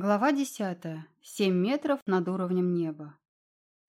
Глава десятая. Семь метров над уровнем неба.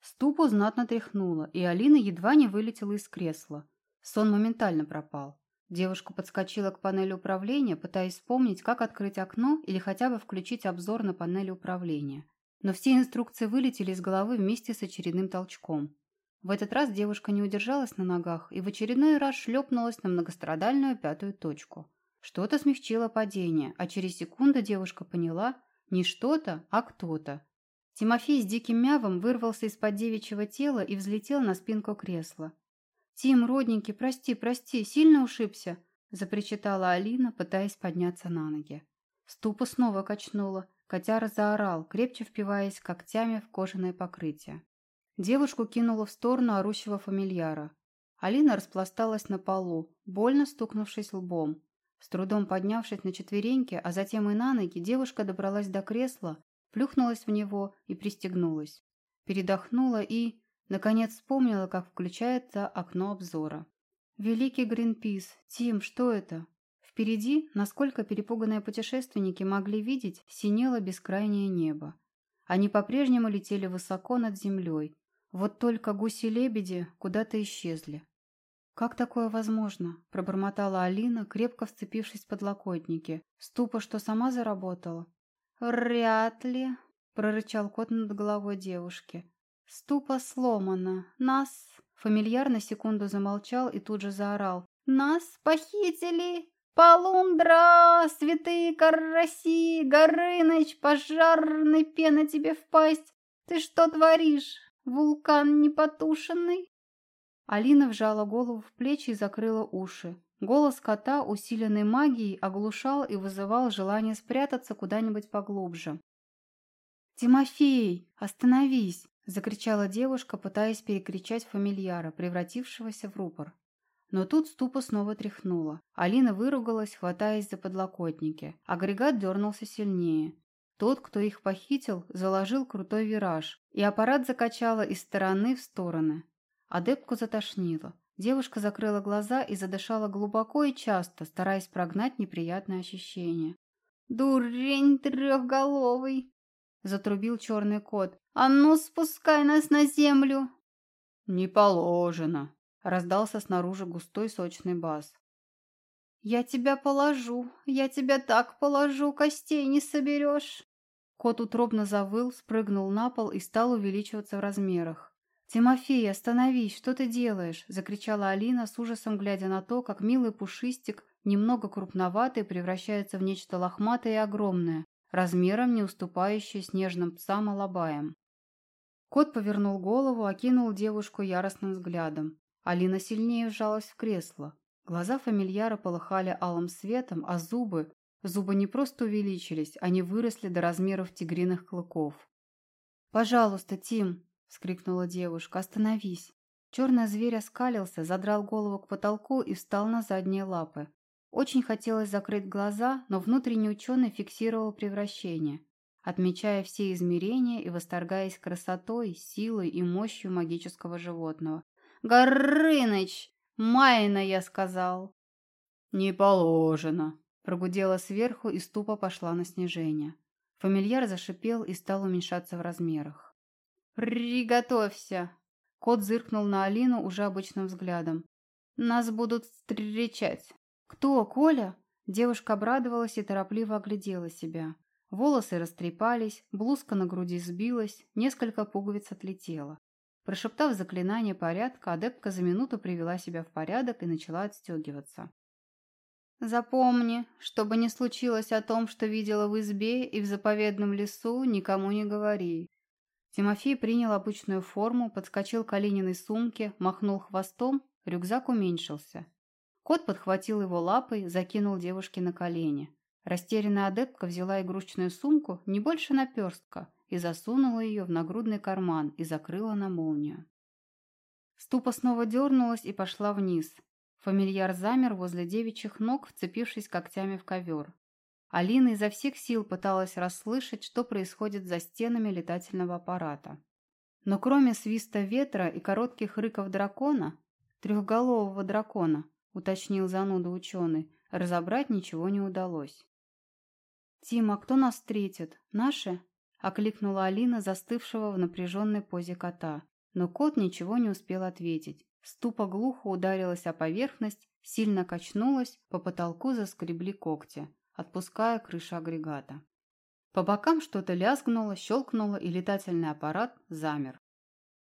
Ступу знатно тряхнуло, и Алина едва не вылетела из кресла. Сон моментально пропал. Девушка подскочила к панели управления, пытаясь вспомнить, как открыть окно или хотя бы включить обзор на панели управления. Но все инструкции вылетели из головы вместе с очередным толчком. В этот раз девушка не удержалась на ногах и в очередной раз шлепнулась на многострадальную пятую точку. Что-то смягчило падение, а через секунду девушка поняла – не что-то, а кто-то. Тимофей с диким мявом вырвался из-под девичьего тела и взлетел на спинку кресла. «Тим, родненький, прости, прости, сильно ушибся?» – запричитала Алина, пытаясь подняться на ноги. Ступа снова качнула. Котяра заорал, крепче впиваясь когтями в кожаное покрытие. Девушку кинула в сторону орущего фамильяра. Алина распласталась на полу, больно стукнувшись лбом. С трудом поднявшись на четвереньки, а затем и на ноги, девушка добралась до кресла, плюхнулась в него и пристегнулась. Передохнула и, наконец, вспомнила, как включается окно обзора. «Великий Гринпис! Тим, что это?» Впереди, насколько перепуганные путешественники могли видеть, синело бескрайнее небо. Они по-прежнему летели высоко над землей. Вот только гуси-лебеди куда-то исчезли. «Как такое возможно?» – пробормотала Алина, крепко вцепившись в подлокотники. «Ступа что, сама заработала?» «Вряд ли», – прорычал кот над головой девушки. «Ступа сломана. Нас...» Фамильяр на секунду замолчал и тут же заорал. «Нас похитили! Полундра! Святые караси! Горыныч! Пожарный пена тебе в пасть! Ты что творишь? Вулкан непотушенный?» Алина вжала голову в плечи и закрыла уши. Голос кота, усиленный магией, оглушал и вызывал желание спрятаться куда-нибудь поглубже. «Тимофей, остановись!» – закричала девушка, пытаясь перекричать фамильяра, превратившегося в рупор. Но тут ступа снова тряхнула. Алина выругалась, хватаясь за подлокотники. Агрегат дернулся сильнее. Тот, кто их похитил, заложил крутой вираж, и аппарат закачало из стороны в стороны. Адепку затошнило. Девушка закрыла глаза и задышала глубоко и часто, стараясь прогнать неприятное ощущение. «Дурень трехголовый!» — затрубил черный кот. «А ну, спускай нас на землю!» «Не положено!» — раздался снаружи густой сочный бас. «Я тебя положу, я тебя так положу, костей не соберешь!» Кот утробно завыл, спрыгнул на пол и стал увеличиваться в размерах. «Тимофей, остановись! Что ты делаешь?» – закричала Алина, с ужасом глядя на то, как милый пушистик, немного крупноватый, превращается в нечто лохматое и огромное, размером не уступающее снежным псам алабаям. Кот повернул голову, окинул девушку яростным взглядом. Алина сильнее вжалась в кресло. Глаза фамильяра полыхали алым светом, а зубы... Зубы не просто увеличились, они выросли до размеров тигриных клыков. «Пожалуйста, Тим!» Вскрикнула девушка. «Остановись!» Черный зверь оскалился, задрал голову к потолку и встал на задние лапы. Очень хотелось закрыть глаза, но внутренний ученый фиксировал превращение, отмечая все измерения и восторгаясь красотой, силой и мощью магического животного. «Горыныч! Майна, я сказал!» «Не положено!» Прогудела сверху, и ступа пошла на снижение. Фамильяр зашипел и стал уменьшаться в размерах. «Приготовься!» Кот зыркнул на Алину уже обычным взглядом. «Нас будут встречать!» «Кто, Коля?» Девушка обрадовалась и торопливо оглядела себя. Волосы растрепались, блузка на груди сбилась, несколько пуговиц отлетело. Прошептав заклинание порядка, адепка за минуту привела себя в порядок и начала отстегиваться. «Запомни, чтобы не случилось о том, что видела в избе и в заповедном лесу, никому не говори. Тимофей принял обычную форму, подскочил к Алининой сумке, махнул хвостом, рюкзак уменьшился. Кот подхватил его лапой, закинул девушке на колени. Растерянная адептка взяла игрушечную сумку, не больше наперстка, и засунула ее в нагрудный карман и закрыла на молнию. Ступа снова дернулась и пошла вниз. Фамильяр замер возле девичьих ног, вцепившись когтями в ковер. Алина изо всех сил пыталась расслышать, что происходит за стенами летательного аппарата. Но кроме свиста ветра и коротких рыков дракона, трехголового дракона, уточнил зануда ученый, разобрать ничего не удалось. «Тима, кто нас встретит? Наши?» – окликнула Алина, застывшего в напряженной позе кота. Но кот ничего не успел ответить. Ступа глухо ударилась о поверхность, сильно качнулась, по потолку заскребли когти, отпуская крышу агрегата. По бокам что-то лязгнуло, щелкнуло, и летательный аппарат замер.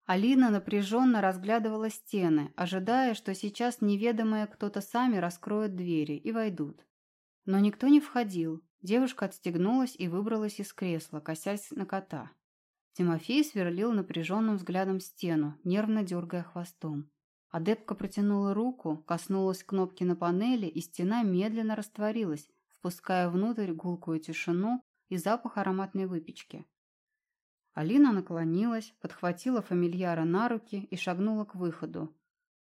Алина напряженно разглядывала стены, ожидая, что сейчас неведомые кто-то сами раскроют двери и войдут. Но никто не входил. Девушка отстегнулась и выбралась из кресла, косясь на кота. Тимофей сверлил напряженным взглядом стену, нервно дергая хвостом. Адепка протянула руку, коснулась кнопки на панели, и стена медленно растворилась, впуская внутрь гулкую тишину и запах ароматной выпечки. Алина наклонилась, подхватила фамильяра на руки и шагнула к выходу.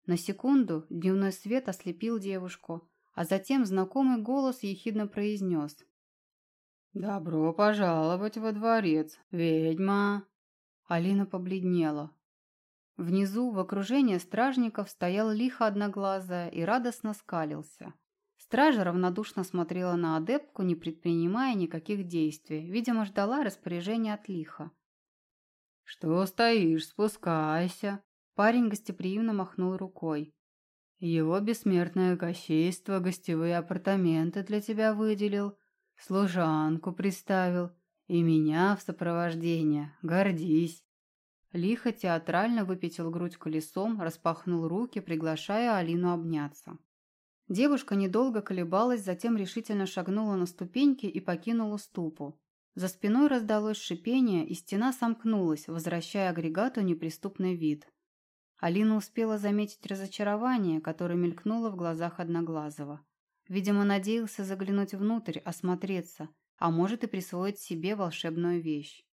На секунду дневной свет ослепил девушку, а затем знакомый голос ехидно произнес. «Добро пожаловать во дворец, ведьма!» Алина побледнела. Внизу, в окружении стражников, стоял лихо одноглазая и радостно скалился. Стража равнодушно смотрела на адептку, не предпринимая никаких действий. Видимо, ждала распоряжения от лиха. «Что стоишь? Спускайся!» Парень гостеприимно махнул рукой. «Его бессмертное гощейство гостевые апартаменты для тебя выделил, служанку приставил и меня в сопровождение. Гордись!» Лихо театрально выпятил грудь колесом, распахнул руки, приглашая Алину обняться. Девушка недолго колебалась, затем решительно шагнула на ступеньки и покинула ступу. За спиной раздалось шипение, и стена сомкнулась, возвращая агрегату неприступный вид. Алина успела заметить разочарование, которое мелькнуло в глазах Одноглазого. Видимо, надеялся заглянуть внутрь, осмотреться, а может и присвоить себе волшебную вещь.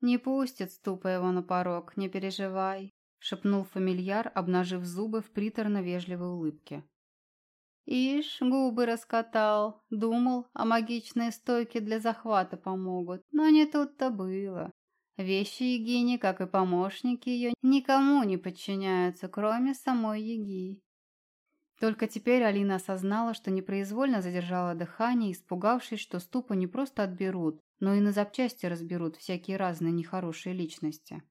«Не пустит ступа его на порог, не переживай», — шепнул фамильяр, обнажив зубы в приторно-вежливой улыбке. Ишь, губы раскатал. Думал, а магичные стойки для захвата помогут. Но не тут-то было. Вещи Егини, как и помощники ее, никому не подчиняются, кроме самой Еги. Только теперь Алина осознала, что непроизвольно задержала дыхание, испугавшись, что ступу не просто отберут, но и на запчасти разберут всякие разные нехорошие личности.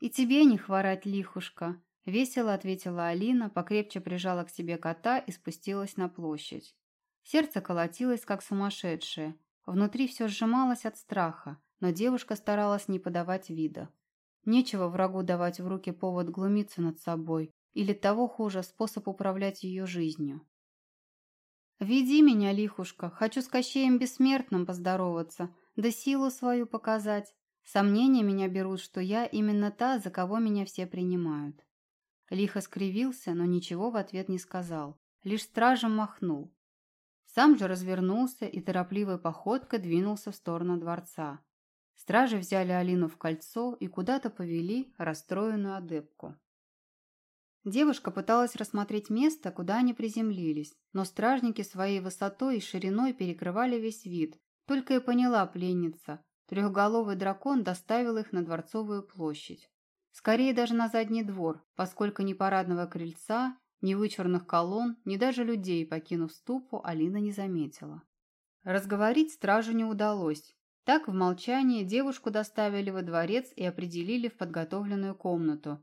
«И тебе не хворать, лихушка!» Весело ответила Алина, покрепче прижала к себе кота и спустилась на площадь. Сердце колотилось, как сумасшедшее. Внутри все сжималось от страха, но девушка старалась не подавать вида. Нечего врагу давать в руки повод глумиться над собой, или того хуже, способ управлять ее жизнью. «Веди меня, лихушка, хочу с Кощеем Бессмертным поздороваться, да силу свою показать. Сомнения меня берут, что я именно та, за кого меня все принимают». Лихо скривился, но ничего в ответ не сказал, лишь стражем махнул. Сам же развернулся и торопливой походкой двинулся в сторону дворца. Стражи взяли Алину в кольцо и куда-то повели расстроенную адепку. Девушка пыталась рассмотреть место, куда они приземлились, но стражники своей высотой и шириной перекрывали весь вид. Только и поняла пленница. Трехголовый дракон доставил их на Дворцовую площадь. Скорее даже на задний двор, поскольку ни парадного крыльца, ни вычурных колонн, ни даже людей, покинув ступу, Алина не заметила. Разговорить стражу не удалось. Так в молчании девушку доставили во дворец и определили в подготовленную комнату.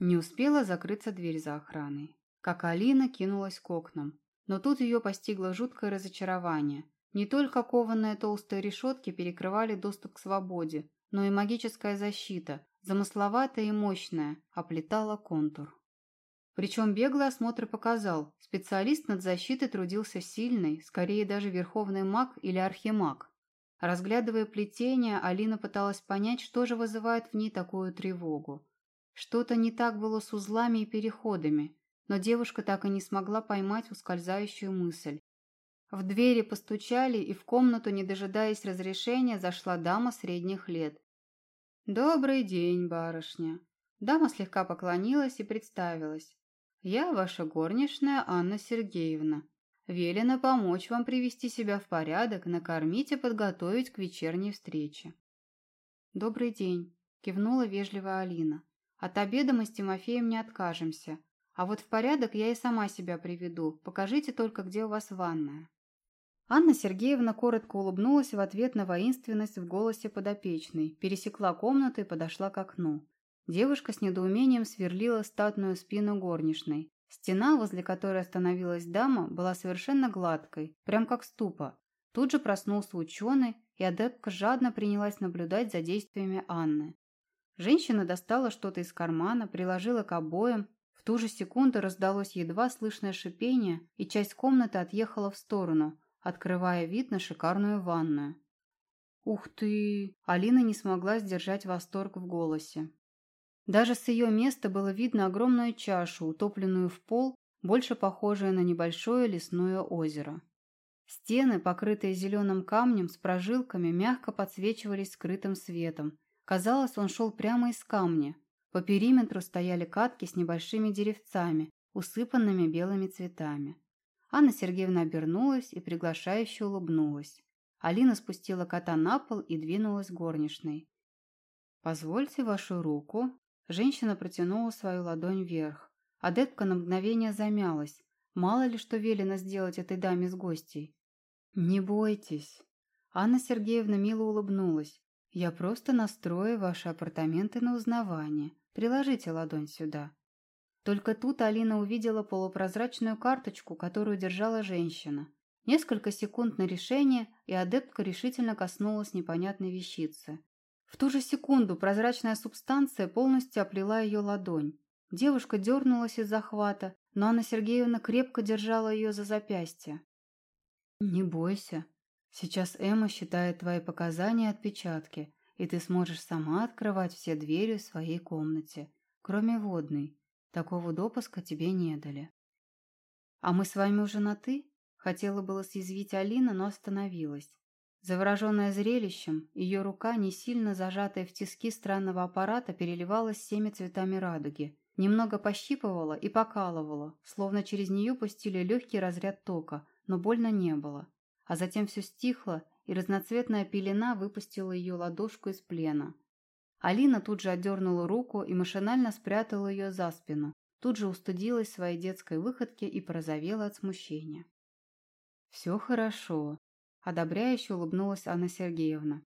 Не успела закрыться дверь за охраной. Как Алина кинулась к окнам. Но тут ее постигло жуткое разочарование. Не только кованые толстые решетки перекрывали доступ к свободе, но и магическая защита, замысловатая и мощная, оплетала контур. Причем беглый осмотр показал, специалист над защитой трудился сильный, скорее даже верховный маг или архимаг. Разглядывая плетение, Алина пыталась понять, что же вызывает в ней такую тревогу. Что-то не так было с узлами и переходами, но девушка так и не смогла поймать ускользающую мысль. В двери постучали, и в комнату, не дожидаясь разрешения, зашла дама средних лет. «Добрый день, барышня!» Дама слегка поклонилась и представилась. «Я ваша горничная Анна Сергеевна. Велено помочь вам привести себя в порядок, накормить и подготовить к вечерней встрече». «Добрый день», – кивнула вежливая Алина. «От обеда мы с Тимофеем не откажемся. А вот в порядок я и сама себя приведу. Покажите только, где у вас ванная». Анна Сергеевна коротко улыбнулась в ответ на воинственность в голосе подопечной, пересекла комнату и подошла к окну. Девушка с недоумением сверлила статную спину горничной. Стена, возле которой остановилась дама, была совершенно гладкой, прям как ступа. Тут же проснулся ученый, и адепка жадно принялась наблюдать за действиями Анны. Женщина достала что-то из кармана, приложила к обоям. В ту же секунду раздалось едва слышное шипение, и часть комнаты отъехала в сторону – открывая вид на шикарную ванную. «Ух ты!» Алина не смогла сдержать восторг в голосе. Даже с ее места было видно огромную чашу, утопленную в пол, больше похожее на небольшое лесное озеро. Стены, покрытые зеленым камнем с прожилками, мягко подсвечивались скрытым светом. Казалось, он шел прямо из камня. По периметру стояли катки с небольшими деревцами, усыпанными белыми цветами. Анна Сергеевна обернулась и приглашающе улыбнулась. Алина спустила кота на пол и двинулась горничной. «Позвольте вашу руку». Женщина протянула свою ладонь вверх. Адепка на мгновение замялась. Мало ли что велено сделать этой даме с гостей. «Не бойтесь». Анна Сергеевна мило улыбнулась. «Я просто настрою ваши апартаменты на узнавание. Приложите ладонь сюда». Только тут Алина увидела полупрозрачную карточку, которую держала женщина. Несколько секунд на решение, и адептка решительно коснулась непонятной вещицы. В ту же секунду прозрачная субстанция полностью оплела ее ладонь. Девушка дернулась из захвата, но Анна Сергеевна крепко держала ее за запястье. «Не бойся. Сейчас Эмма считает твои показания отпечатки, и ты сможешь сама открывать все двери в своей комнате, кроме водной. Такого допуска тебе не дали. А мы с вами уже на «ты»? Хотела было съязвить Алина, но остановилась. Завороженная зрелищем, ее рука, не сильно зажатая в тиски странного аппарата, переливалась всеми цветами радуги. Немного пощипывала и покалывала, словно через нее пустили легкий разряд тока, но больно не было. А затем все стихло, и разноцветная пелена выпустила ее ладошку из плена. Алина тут же отдернула руку и машинально спрятала ее за спину. Тут же устыдилась своей детской выходке и порозовела от смущения. «Все хорошо», – одобряюще улыбнулась Анна Сергеевна.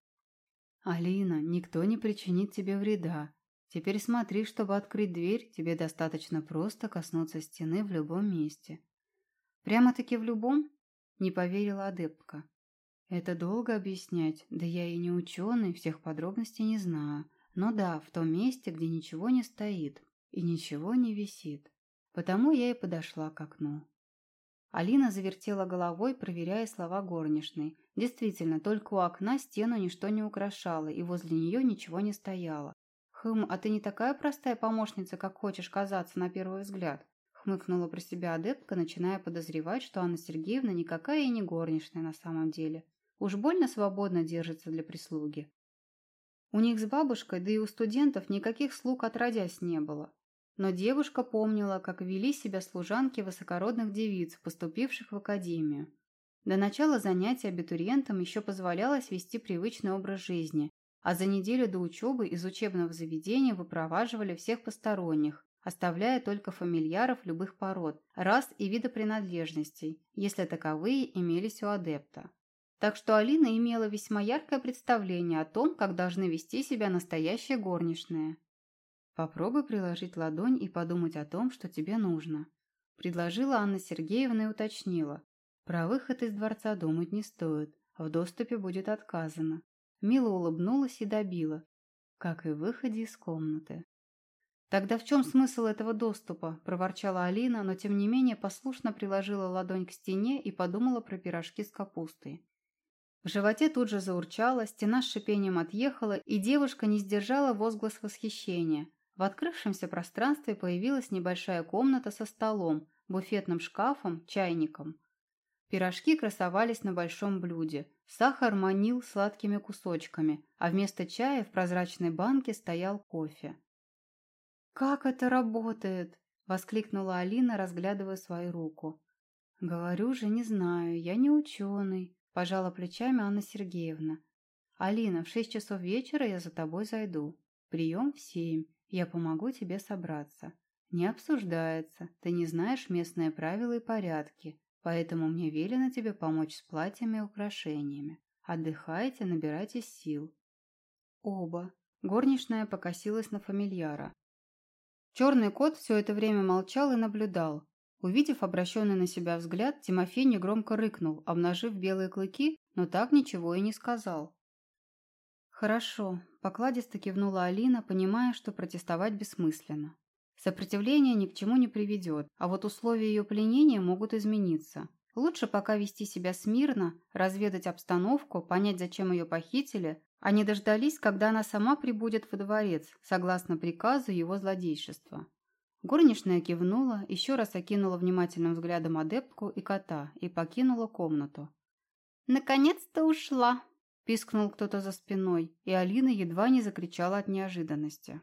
«Алина, никто не причинит тебе вреда. Теперь смотри, чтобы открыть дверь, тебе достаточно просто коснуться стены в любом месте». «Прямо-таки в любом?» – не поверила адептка. «Это долго объяснять, да я и не ученый, всех подробностей не знаю. Но да, в том месте, где ничего не стоит и ничего не висит. Потому я и подошла к окну. Алина завертела головой, проверяя слова горничной. Действительно, только у окна стену ничто не украшало, и возле нее ничего не стояло. «Хм, а ты не такая простая помощница, как хочешь казаться на первый взгляд», хмыкнула про себя адептка, начиная подозревать, что Анна Сергеевна никакая и не горничная на самом деле. Уж больно свободно держится для прислуги. У них с бабушкой, да и у студентов никаких слуг отродясь не было. Но девушка помнила, как вели себя служанки высокородных девиц, поступивших в академию. До начала занятий абитуриентам еще позволялось вести привычный образ жизни, а за неделю до учебы из учебного заведения выпроваживали всех посторонних, оставляя только фамильяров любых пород, рас и вида принадлежностей, если таковые имелись у адепта. Так что Алина имела весьма яркое представление о том, как должны вести себя настоящие горничные. «Попробуй приложить ладонь и подумать о том, что тебе нужно», – предложила Анна Сергеевна и уточнила. «Про выход из дворца думать не стоит, в доступе будет отказано». Мила улыбнулась и добила, как и в выходе из комнаты. «Тогда в чем смысл этого доступа?» – проворчала Алина, но тем не менее послушно приложила ладонь к стене и подумала про пирожки с капустой. В животе тут же заурчало, стена с шипением отъехала, и девушка не сдержала возглас восхищения. В открывшемся пространстве появилась небольшая комната со столом, буфетным шкафом, чайником. Пирожки красовались на большом блюде. Сахар манил сладкими кусочками, а вместо чая в прозрачной банке стоял кофе. «Как это работает?» – воскликнула Алина, разглядывая свою руку. «Говорю же, не знаю, я не ученый», Пожала плечами Анна Сергеевна. «Алина, в шесть часов вечера я за тобой зайду. Прием в семь. Я помогу тебе собраться. Не обсуждается. Ты не знаешь местные правила и порядки. Поэтому мне велено тебе помочь с платьями и украшениями. Отдыхайте, набирайтесь сил. Оба. Горничная покосилась на фамильяра. Черный кот все это время молчал и наблюдал. Увидев обращенный на себя взгляд, Тимофей негромко рыкнул, обнажив белые клыки, но так ничего и не сказал. «Хорошо», – покладисто кивнула Алина, понимая, что протестовать бессмысленно. Сопротивление ни к чему не приведет, а вот условия ее пленения могут измениться. Лучше пока вести себя смирно, разведать обстановку, понять, зачем ее похитили, а не дождались, когда она сама прибудет во дворец, согласно приказу его злодейшества. Горничная кивнула, еще раз окинула внимательным взглядом адептку и кота и покинула комнату. «Наконец-то ушла!» – пискнул кто-то за спиной, и Алина едва не закричала от неожиданности.